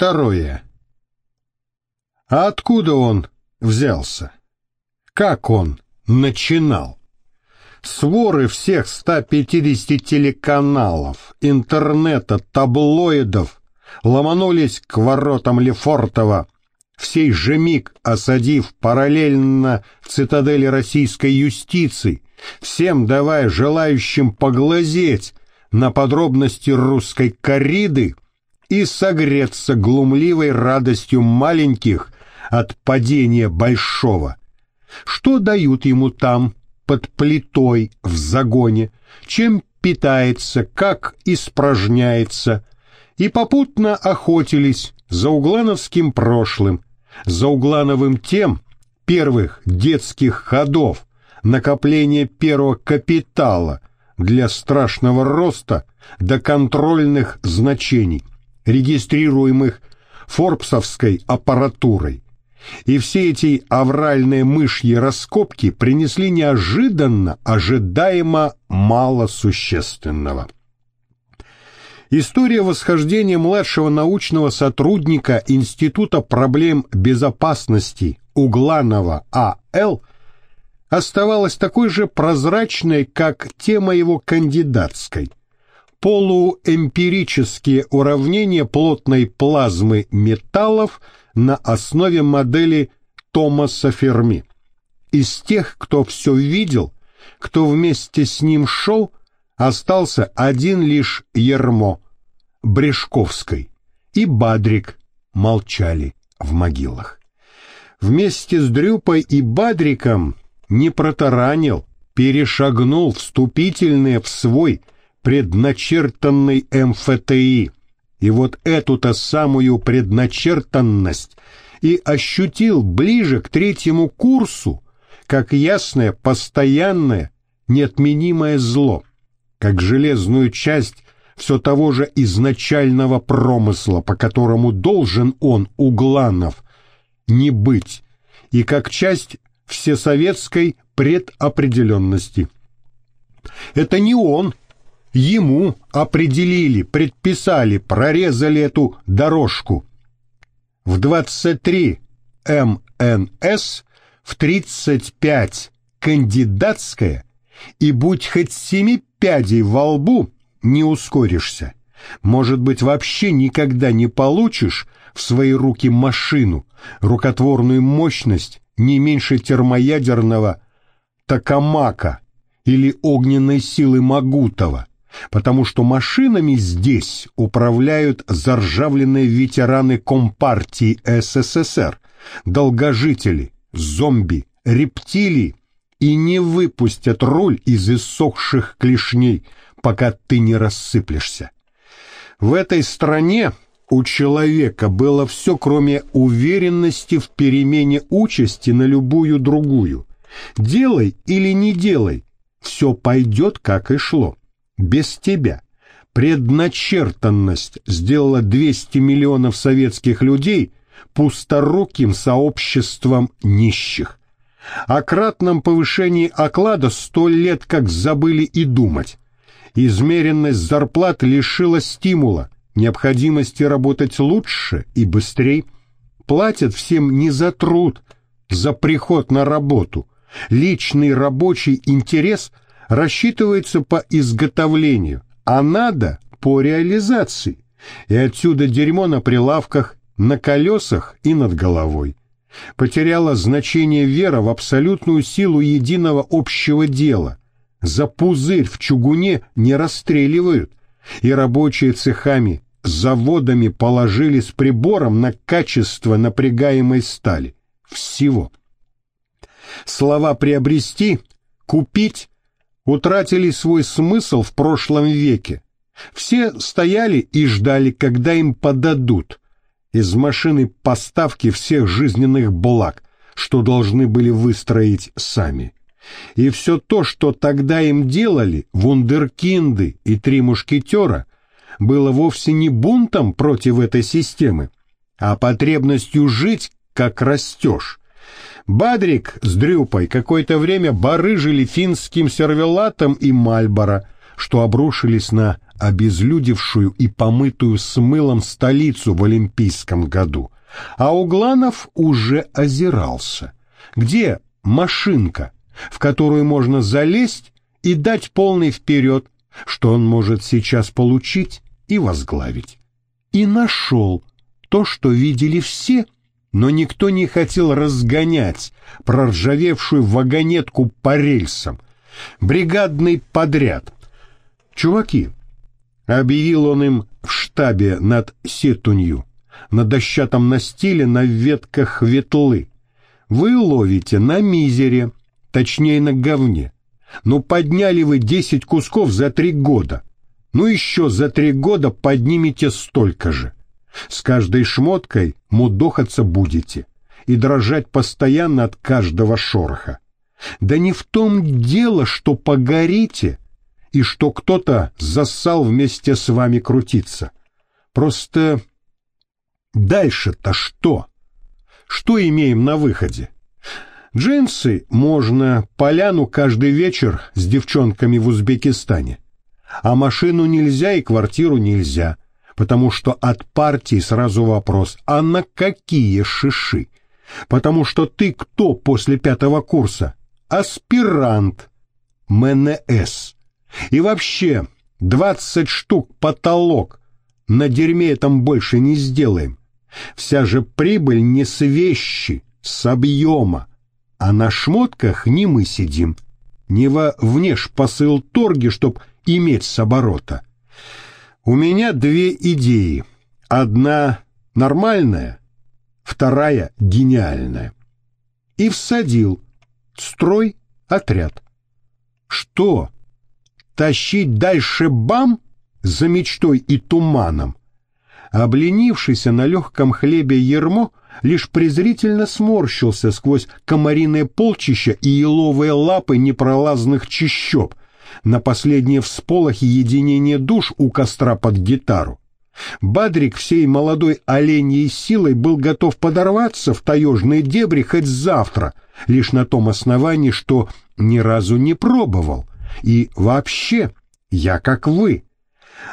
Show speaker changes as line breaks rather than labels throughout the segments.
Второе. А откуда он взялся? Как он начинал? Своры всех 150 телеканалов, интернета, таблоидов ломанулись к воротам Лефортова, в сей же миг осадив параллельно цитадели российской юстиции, всем давая желающим поглазеть на подробности русской корриды и согреться глумливой радостью маленьких от падения большого. Что дают ему там, под плитой, в загоне, чем питается, как испражняется, и попутно охотились за углановским прошлым, за углановым тем первых детских ходов, накопления первого капитала для страшного роста до контрольных значений, регистрируемых форбсовской аппаратурой. И все эти авральные мышьи раскопки принесли неожиданно, ожидаемо мало существенного. История восхождения младшего научного сотрудника Института проблем безопасности Угланова А.Л. оставалась такой же прозрачной, как тема его кандидатской. Полуэмпирические уравнения плотной плазмы металлов на основе модели Томаса Ферми. Из тех, кто все видел, кто вместе с ним шел, остался один лишь Ермо, Брешковской, и Бадрик молчали в могилах. Вместе с Дрюпой и Бадриком не протаранил, перешагнул вступительные в свой предначертанный МФТИ. И вот эту-то самую предначертанность и ощутил ближе к третьему курсу, как ясное, постоянное, неотменимое зло как железную часть все того же изначального промысла, по которому должен он, Угланов, не быть, и как часть всесоветской предопределенности. Это не он, ему определили, предписали, прорезали эту дорожку. В 23 МНС, в 35 кандидатская, и будь хоть семи пядей во лбу не ускоришься. Может быть, вообще никогда не получишь в свои руки машину, рукотворную мощность не меньше термоядерного Токамака или огненной силы Магутова, потому что машинами здесь управляют заржавленные ветераны Компартии СССР, долгожители, зомби, рептилии и не выпустят руль из иссохших клешней, пока ты не рассыплешься. В этой стране у человека было все, кроме уверенности в перемене участи на любую другую. Делай или не делай, все пойдет, как и шло, без тебя. Предначертанность сделала 200 миллионов советских людей пусторуким сообществом нищих. О кратном повышении оклада сто лет как забыли и думать. Измеренность зарплат лишила стимула, необходимости работать лучше и быстрее. Платят всем не за труд, за приход на работу. Личный рабочий интерес рассчитывается по изготовлению, а надо по реализации. И отсюда дерьмо на прилавках, на колесах и над головой потеряла значение вера в абсолютную силу единого общего дела. За пузырь в чугуне не расстреливают, и рабочие цехами, заводами положили с прибором на качество напрягаемой стали. Всего. Слова «приобрести», «купить» утратили свой смысл в прошлом веке. Все стояли и ждали, когда им подадут из машины поставки всех жизненных благ, что должны были выстроить сами. И все то, что тогда им делали, вундеркинды и три мушкетера, было вовсе не бунтом против этой системы, а потребностью жить, как растешь. Бадрик с Дрюпой какое-то время барыжили финским сервелатом и Мальборо, что обрушились на обезлюдевшую и помытую с мылом столицу в Олимпийском году, а Угланов уже озирался. Где машинка, в которую можно залезть и дать полный вперед, что он может сейчас получить и возглавить? И нашел то, что видели все, но никто не хотел разгонять проржавевшую вагонетку по рельсам. Бригадный подряд. «Чуваки, Объявил он им в штабе над сетунью, на дощатом настиле на ветках ветлы. Вы ловите на мизере, точнее на говне. Но подняли вы десять кусков за три года. Ну еще за три года поднимете столько же. С каждой шмоткой мудохаться будете и дрожать постоянно от каждого шороха. Да не в том дело, что погорите, и что кто-то зассал вместе с вами крутиться. Просто дальше-то что? Что имеем на выходе? Джинсы можно, поляну каждый вечер с девчонками в Узбекистане. А машину нельзя и квартиру нельзя, потому что от партии сразу вопрос, а на какие шиши? Потому что ты кто после пятого курса? Аспирант. МНС. И вообще, двадцать штук потолок. На дерьме этом больше не сделаем. Вся же прибыль не с вещи, с объема. А на шмотках не мы сидим. Не во посыл торги, чтоб иметь с оборота. У меня две идеи. Одна нормальная, вторая гениальная. И всадил. Строй отряд. Что? тащить дальше бам за мечтой и туманом. Обленившийся на легком хлебе ермо лишь презрительно сморщился сквозь комариное полчища и еловые лапы непролазных чащоб, на последние всполохи единения душ у костра под гитару. Бадрик всей молодой оленьей силой был готов подорваться в таежные дебри хоть завтра, лишь на том основании, что ни разу не пробовал. И вообще, я как вы.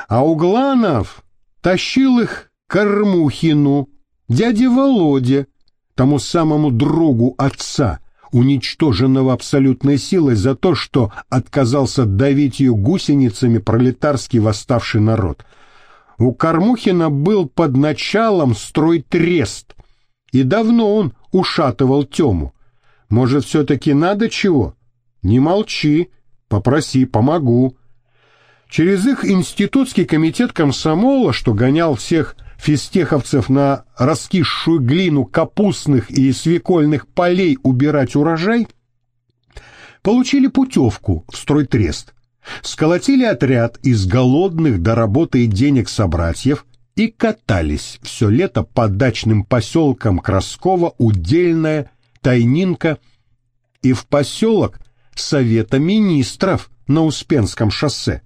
А Угланов тащил их Кормухину, дяде Володе, тому самому другу отца, уничтоженного абсолютной силой за то, что отказался давить ее гусеницами пролетарский восставший народ. У Кормухина был под началом стройтрест, и давно он ушатывал Тему. Может, все-таки надо чего? Не молчи, Попроси, помогу. Через их институтский комитет комсомола, что гонял всех физтеховцев на раскисшую глину капустных и свекольных полей убирать урожай, получили путевку в стройтрест, сколотили отряд из голодных до работы и денег собратьев и катались все лето по дачным поселкам Краскова, Удельная, Тайнинка, и в поселок Совета министров на Успенском шоссе.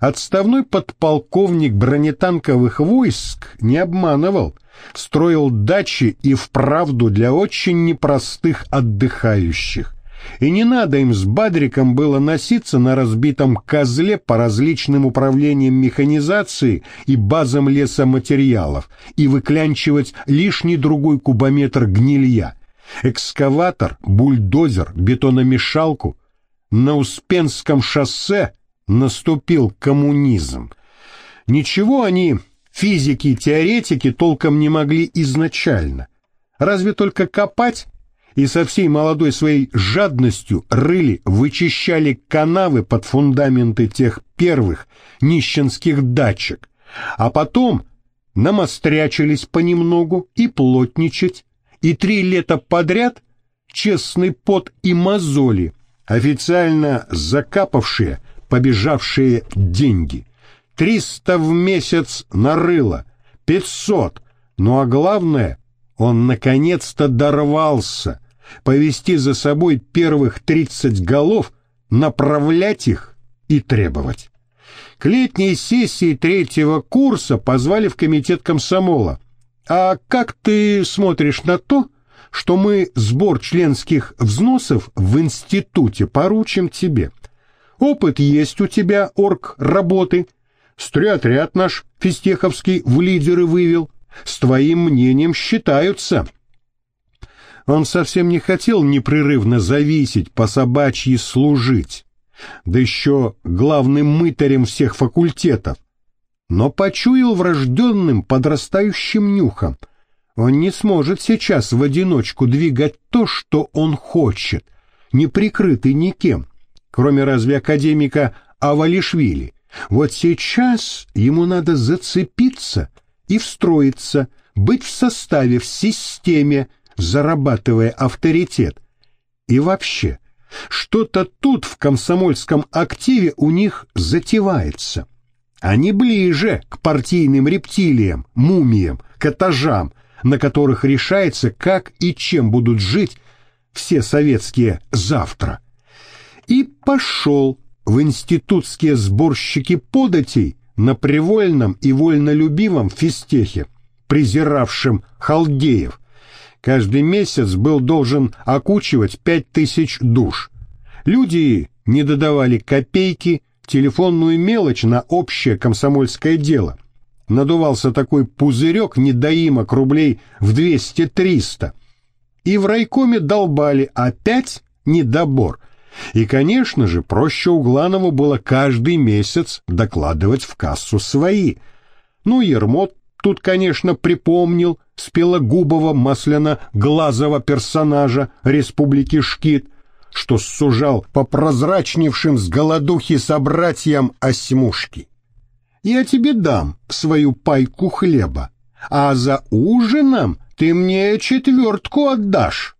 Отставной подполковник бронетанковых войск не обманывал, строил дачи и вправду для очень непростых отдыхающих. И не надо им с Бадриком было носиться на разбитом козле по различным управлениям механизации и базам лесоматериалов и выклянчивать лишний другой кубометр гнилья. Экскаватор, бульдозер, бетономешалку — на Успенском шоссе наступил коммунизм. Ничего они, физики и теоретики, толком не могли изначально. Разве только копать и со всей молодой своей жадностью рыли, вычищали канавы под фундаменты тех первых нищенских дачек, а потом намострячились понемногу и плотничать, и три лета подряд честный пот и мозоли официально закапавшие побежавшие деньги. Триста в месяц нарыло, пятьсот. Ну а главное, он наконец-то дорвался повести за собой первых тридцать голов, направлять их и требовать. К летней сессии третьего курса позвали в комитет комсомола. А как ты смотришь на то, что мы сбор членских взносов в институте поручим тебе. Опыт есть у тебя, орг, работы. Стряотряд наш Фистеховский в лидеры вывел. С твоим мнением считаются. Он совсем не хотел непрерывно зависеть, по собачьи служить, да еще главным мытарем всех факультетов, но почуял врожденным подрастающим нюхом. Он не сможет сейчас в одиночку двигать то, что он хочет, не прикрытый никем, кроме разве академика Авалишвили. Вот сейчас ему надо зацепиться и встроиться, быть в составе, в системе, зарабатывая авторитет. И вообще, что-то тут в комсомольском активе у них затевается. Они ближе к партийным рептилиям, мумиям, к этажам, на которых решается, как и чем будут жить все советские завтра. И пошел в институтские сборщики податей на привольном и вольнолюбивом физтехе, презиравшем халдеев, каждый месяц был должен окучивать пять тысяч душ. Люди не додавали копейки, телефонную мелочь на общее комсомольское дело. Надувался такой пузырек недоимок рублей в 200-300. И в райкоме долбали опять недобор. И, конечно же, проще Угланову было каждый месяц докладывать в кассу свои. Ну, Ермот тут, конечно, припомнил спелогубого масляно-глазого персонажа Республики Шкит, что сужал по прозрачневшим с голодухи собратьям осьмушки. Я тебе дам свою пайку хлеба, а за ужином ты мне четвертку отдашь.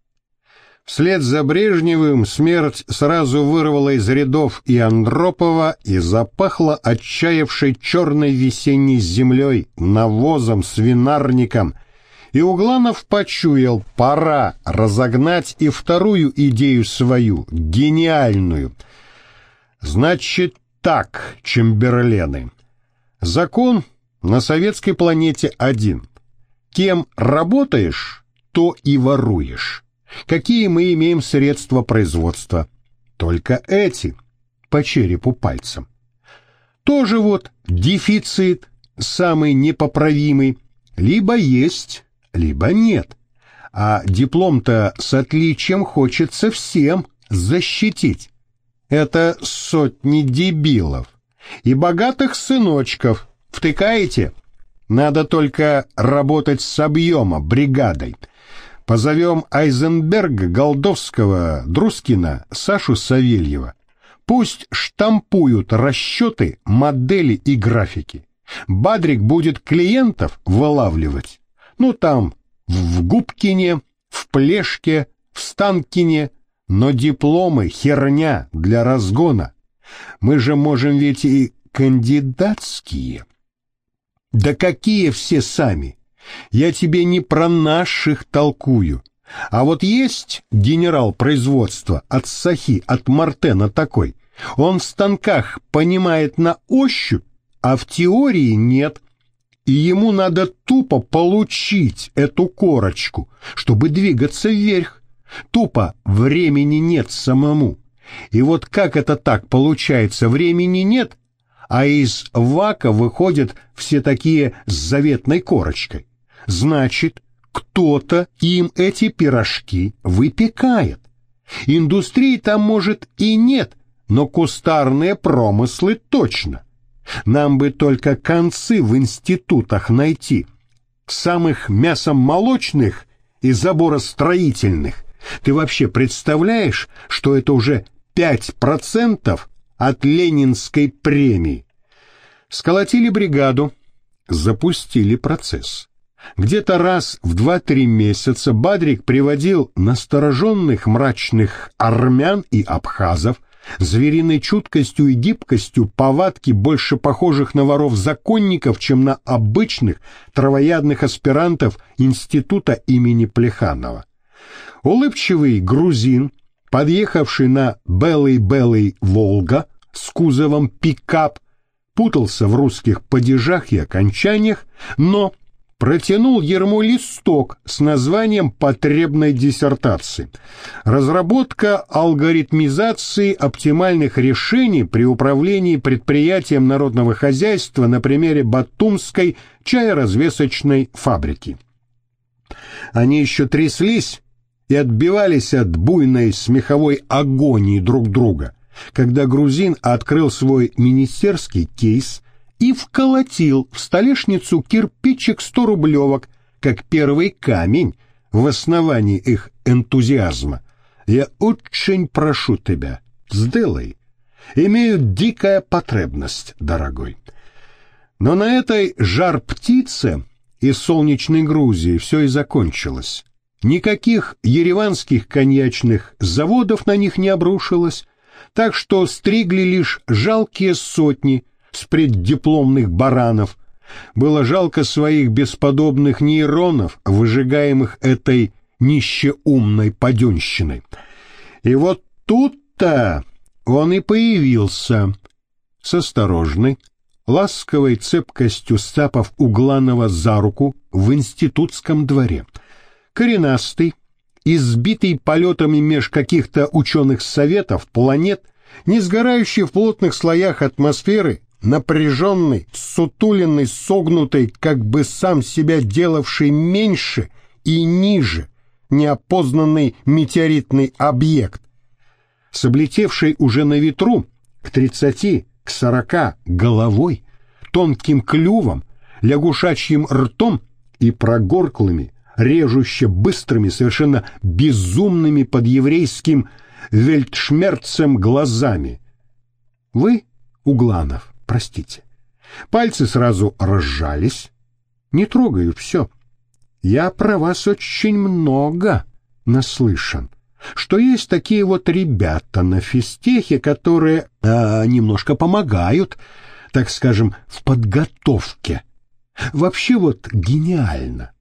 Вслед за Брежневым смерть сразу вырвала из рядов и Андропова и запахла отчаявшей черной весенней землей, навозом, свинарником. И Угланов почуял, пора разогнать и вторую идею свою, гениальную. Значит так, Чемберлены. Закон на советской планете один. Кем работаешь, то и воруешь. Какие мы имеем средства производства? Только эти, по черепу пальцем. Тоже вот дефицит, самый непоправимый, либо есть, либо нет. А диплом-то с отличием хочется всем защитить. Это сотни дебилов и богатых сыночков. Втыкаете? Надо только работать с объема, бригадой – Позовем Айзенберга, Голдовского, Друскина, Сашу Савельева. Пусть штампуют расчеты, модели и графики. Бадрик будет клиентов вылавливать. Ну там, в Губкине, в Плешке, в Станкине, но дипломы херня для разгона. Мы же можем ведь и кандидатские. Да какие все сами? Я тебе не про наших толкую. А вот есть генерал производства от Сахи, от Мартена такой. Он в станках понимает на ощупь, а в теории нет. И ему надо тупо получить эту корочку, чтобы двигаться вверх. Тупо времени нет самому. И вот как это так получается, времени нет, а из вака выходят все такие с заветной корочкой. Значит, кто-то им эти пирожки выпекает. Индустрии там, может, и нет, но кустарные промыслы точно. Нам бы только концы в институтах найти. Самых мясомолочных и заборостроительных. Ты вообще представляешь, что это уже 5% от Ленинской премии? Сколотили бригаду, запустили процесс. Где-то раз в два-три месяца Бадрик приводил настороженных мрачных армян и абхазов, звериной чуткостью и гибкостью повадки больше похожих на воров-законников, чем на обычных травоядных аспирантов института имени Плеханова. Улыбчивый грузин, подъехавший на белый-белый «Волга» с кузовом пикап, путался в русских падежах и окончаниях, но протянул Ерму листок с названием потребной диссертации «Разработка алгоритмизации оптимальных решений при управлении предприятием народного хозяйства на примере Батумской чаеразвесочной фабрики». Они еще тряслись и отбивались от буйной смеховой агонии друг друга, когда грузин открыл свой министерский кейс – и вколотил в столешницу кирпичик сто рублевок, как первый камень в основании их энтузиазма. Я очень прошу тебя, сделай. Имею дикая потребность, дорогой. Но на этой жар-птице из солнечной Грузии все и закончилось. Никаких ереванских коньячных заводов на них не обрушилось, так что стригли лишь жалкие сотни – с преддипломных баранов. Было жалко своих бесподобных нейронов, выжигаемых этой нищеумной паденщиной. И вот тут-то он и появился, с осторожной, ласковой цепкостью сцапав Угланова за руку в институтском дворе. Коренастый, избитый полетами меж каких-то ученых советов, планет, не сгорающий в плотных слоях атмосферы, напряженный, сутуленный, согнутый, как бы сам себя делавший меньше и ниже, неопознанный метеоритный объект, с облетевшей уже на ветру к тридцати, к сорока головой, тонким клювом, лягушачьим ртом и прогорклыми, режуще быстрыми, совершенно безумными под еврейским вельтшмерцем глазами. Вы, Угланов, простите. Пальцы сразу разжались. Не трогаю, все. Я про вас очень много наслышан. Что есть такие вот ребята на физтехе, которые э, немножко помогают, так скажем, в подготовке. Вообще вот гениально.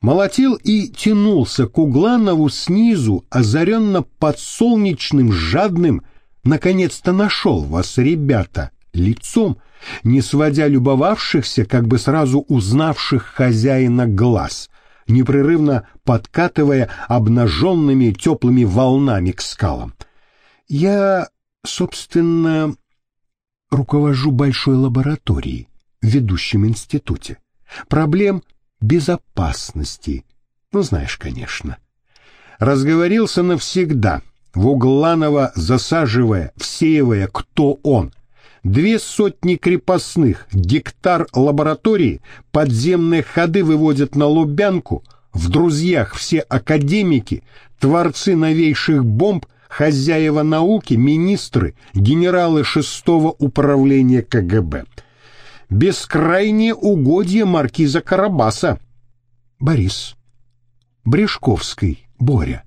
Молотил и тянулся к Угланову снизу, озаренно подсолнечным, жадным. Наконец-то нашел вас, ребята лицом, не сводя любовавшихся, как бы сразу узнавших хозяина глаз, непрерывно подкатывая обнаженными теплыми волнами к скалам. Я, собственно, руковожу большой лабораторией в ведущем институте. Проблем безопасности, ну, знаешь, конечно. Разговорился навсегда, в Угланова засаживая, всеивая, кто он — Две сотни крепостных, гектар лаборатории, подземные ходы выводят на Лубянку, в друзьях все академики, творцы новейших бомб, хозяева науки, министры, генералы шестого управления КГБ. Бескрайнее угодье маркиза Карабаса. Борис. Брешковский, Боря.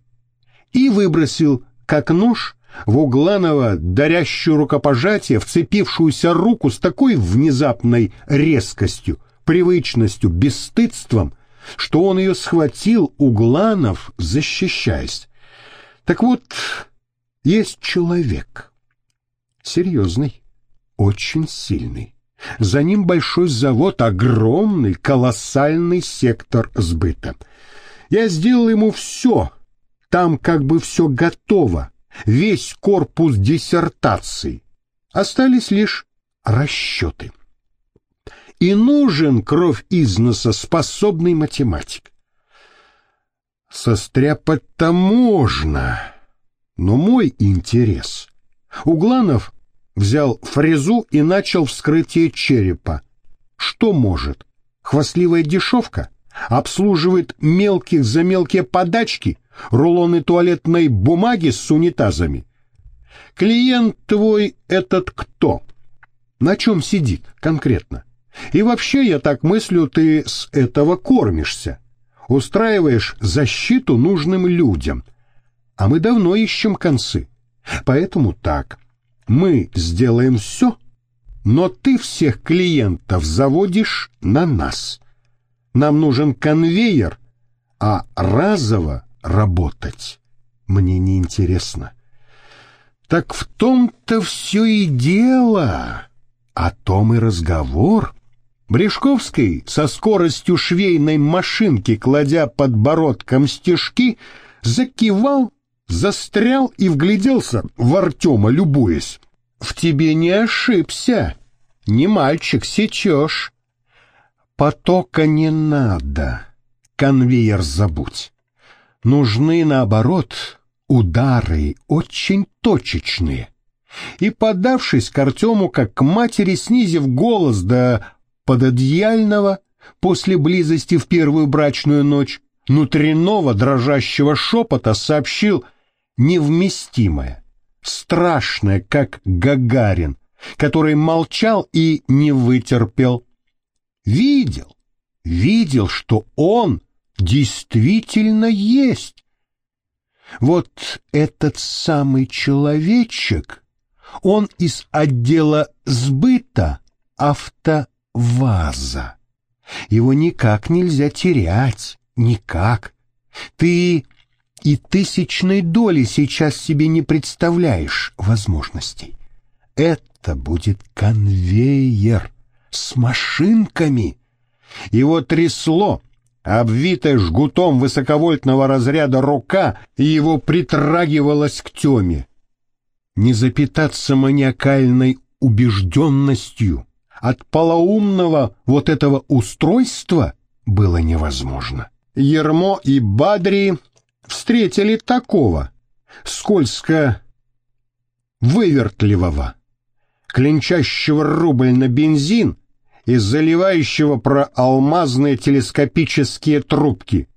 И выбросил, как нож, в Угланова, дарящую рукопожатие, вцепившуюся руку с такой внезапной резкостью, привычностью, бесстыдством, что он ее схватил, Угланов, защищаясь. Так вот, есть человек, серьезный, очень сильный. За ним большой завод, огромный, колоссальный сектор сбыта. Я сделал ему все, там как бы все готово, весь корпус диссертации. Остались лишь расчеты. И нужен кровь износа способный математик. Состряпать-то можно, но мой интерес. Угланов взял фрезу и начал вскрытие черепа. Что может? Хвастливая дешевка? Обслуживает мелких за мелкие подачки? Рулоны туалетной бумаги с унитазами. Клиент твой этот кто? На чем сидит конкретно? И вообще, я так мыслю, ты с этого кормишься. Устраиваешь защиту нужным людям. А мы давно ищем концы. Поэтому так. Мы сделаем все, но ты всех клиентов заводишь на нас. Нам нужен конвейер, а разово работать. Мне не интересно. Так в том-то все и дело, о том и разговор. Брешковский со скоростью швейной машинки, кладя подбородком стежки, закивал, застрял и вгляделся в Артема, любуясь. «В тебе не ошибся, не мальчик, сечешь. Потока не надо, конвейер забудь. Нужны, наоборот, удары очень точечные». И, подавшись к Артему, как к матери, снизив голос до пододеяльного, после близости в первую брачную ночь, внутреннего дрожащего шепота сообщил невместимое, страшное, как Гагарин, который молчал и не вытерпел. Видел, видел, что он действительно есть. Вот этот самый человечек, он из отдела сбыта автоваза. Его никак нельзя терять, никак. Ты и тысячной доли сейчас себе не представляешь возможностей. Это будет конвейер с машинками. Его трясло, обвитая жгутом высоковольтного разряда рука, его притрагивалась к теме. Не запитаться маниакальной убежденностью от полоумного вот этого устройства было невозможно. Ермо и Бадри встретили такого, скользко вывертливого, клинчащего рубль на бензин и заливающего про алмазные телескопические трубки.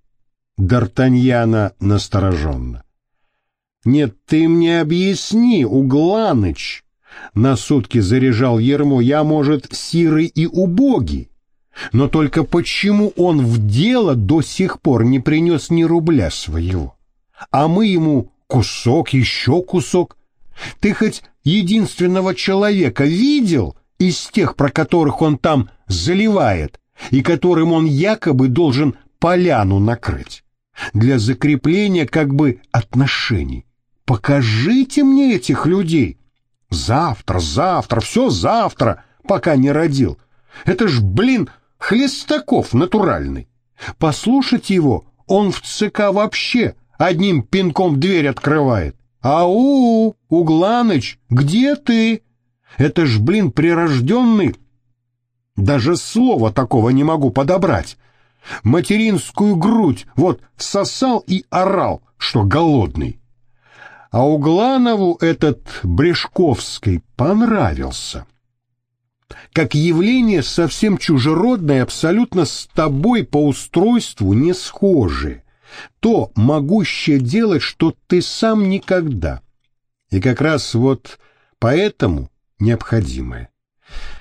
Д'Артаньяна настороженно. «Нет, ты мне объясни, Угланыч!» На сутки заряжал ермо, я, может, сирый и убогий. Но только почему он в дело до сих пор не принес ни рубля своего? А мы ему кусок, еще кусок. Ты хоть единственного человека видел из тех, про которых он там заливает, и которым он якобы должен поляну накрыть? Для закрепления как бы отношений. Покажите мне этих людей. Завтра, завтра, все завтра, пока не родил. Это ж, блин, Хлестаков натуральный. Послушать его, он в ЦК вообще одним пинком дверь открывает. «Ау, Угланыч, где ты?» Это ж, блин, прирожденный. Даже слова такого не могу подобрать. Материнскую грудь вот сосал и орал, что голодный. А Угланову этот Брешковский понравился как явление совсем чужеродное, абсолютно с тобой по устройству не схожее, то могущее делать, что ты сам никогда. И как раз вот поэтому необходимое.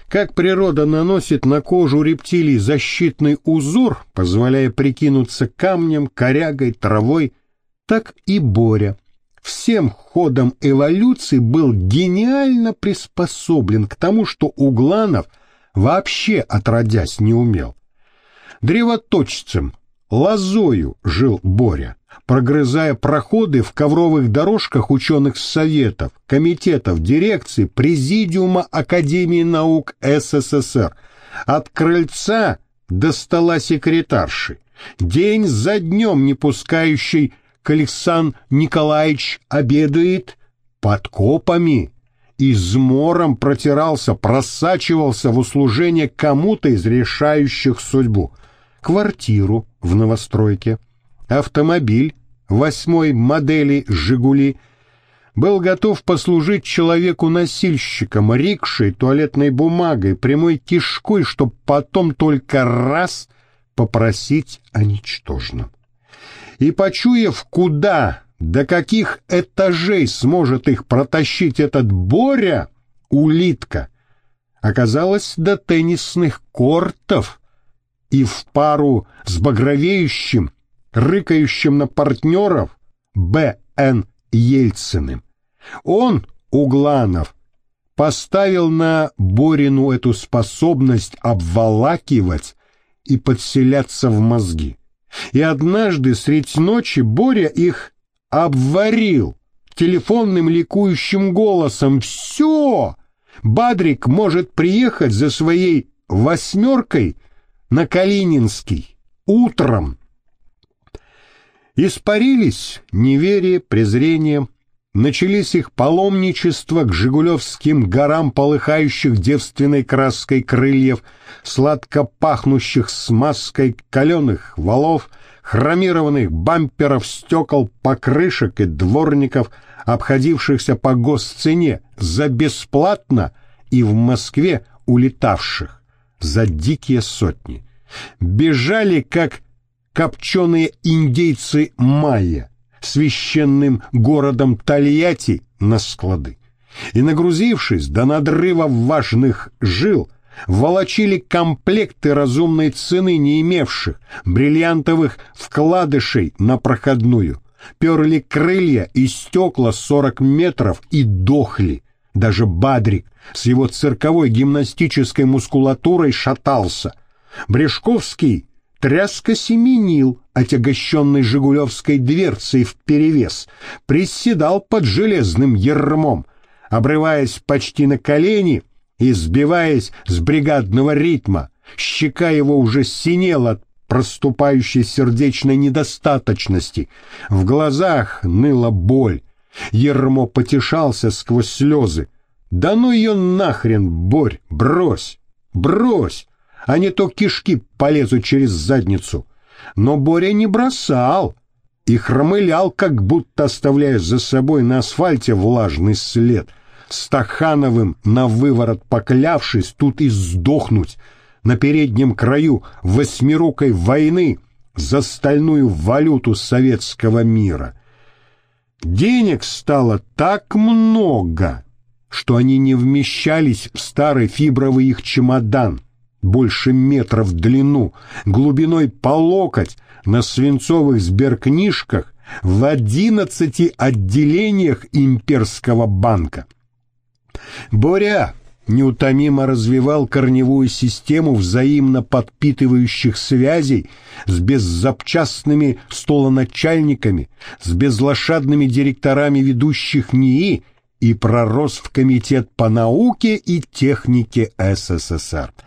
Как природа наносит на кожу рептилий защитный узор, позволяя прикинуться камнем, корягой, травой, так и Боря всем ходом эволюции был гениально приспособлен к тому, что Угланов вообще отродясь не умел. Древоточцем, лозою жил Боря, прогрызая проходы в ковровых дорожках ученых советов, комитетов, дирекций, президиума Академии наук СССР, от крыльца до стола секретарши, день за днем не пускающий Александр Николаевич обедает под копами, измором протирался, просачивался в услужение кому-то из решающих судьбу. Квартиру в новостройке, автомобиль восьмой модели «Жигули» был готов послужить человеку-носильщиком, рикшей, туалетной бумагой, прямой кишкой, чтоб потом только раз попросить о ничтожном. И, почуяв, куда, до каких этажей сможет их протащить этот Боря, улитка, оказалась до теннисных кортов и в пару с багровеющим, рыкающим на партнеров Б.Н. Ельциным. Он, Угланов, поставил на Борину эту способность обволакивать и подселяться в мозги. И однажды средь ночи Боря их обварил телефонным ликующим голосом «Все! Бадрик может приехать за своей восьмеркой на Калининский утром. Испарились неверие, презрение, начались их паломничества к Жигулевским горам, полыхающих девственной краской крыльев, сладко пахнущих смазкой каленых валов, хромированных бамперов, стекол, покрышек и дворников, обходившихся по госцене за бесплатно и в Москве улетавших за дикие сотни. Бежали, как копченые индейцы майя, священным городом Тольятти на склады. И, нагрузившись до надрыва важных жил, волочили комплекты разумной цены не имевших, бриллиантовых вкладышей на проходную, перли крылья и стекла сорок метров и дохли. Даже Бадрик с его цирковой гимнастической мускулатурой шатался. Брешковский тряско семенил, отягощенный жигулевской дверцей вперевес, приседал под железным ермом, обрываясь почти на колени и сбиваясь с бригадного ритма. Щека его уже синела от проступающей сердечной недостаточности. В глазах ныла боль. Ермо потешался сквозь слезы. «Да ну ее нахрен, Борь, брось, брось!» А не то кишки полезут через задницу. Но Боря не бросал и хромылял, как будто оставляя за собой на асфальте влажный след. Стахановым на выворот поклявшись тут и сдохнуть на переднем краю восьмирукой войны за стальную валюту советского мира. Денег стало так много, что они не вмещались в старый фибровый их чемодан — больше метра в длину, глубиной по локоть, на свинцовых сберкнижках в одиннадцати отделениях имперского банка. Боря неутомимо развивал корневую систему взаимно подпитывающих связей с беззапчастными столоначальниками, с безлошадными директорами ведущих НИИ и пророс в Комитет по науке и технике СССР –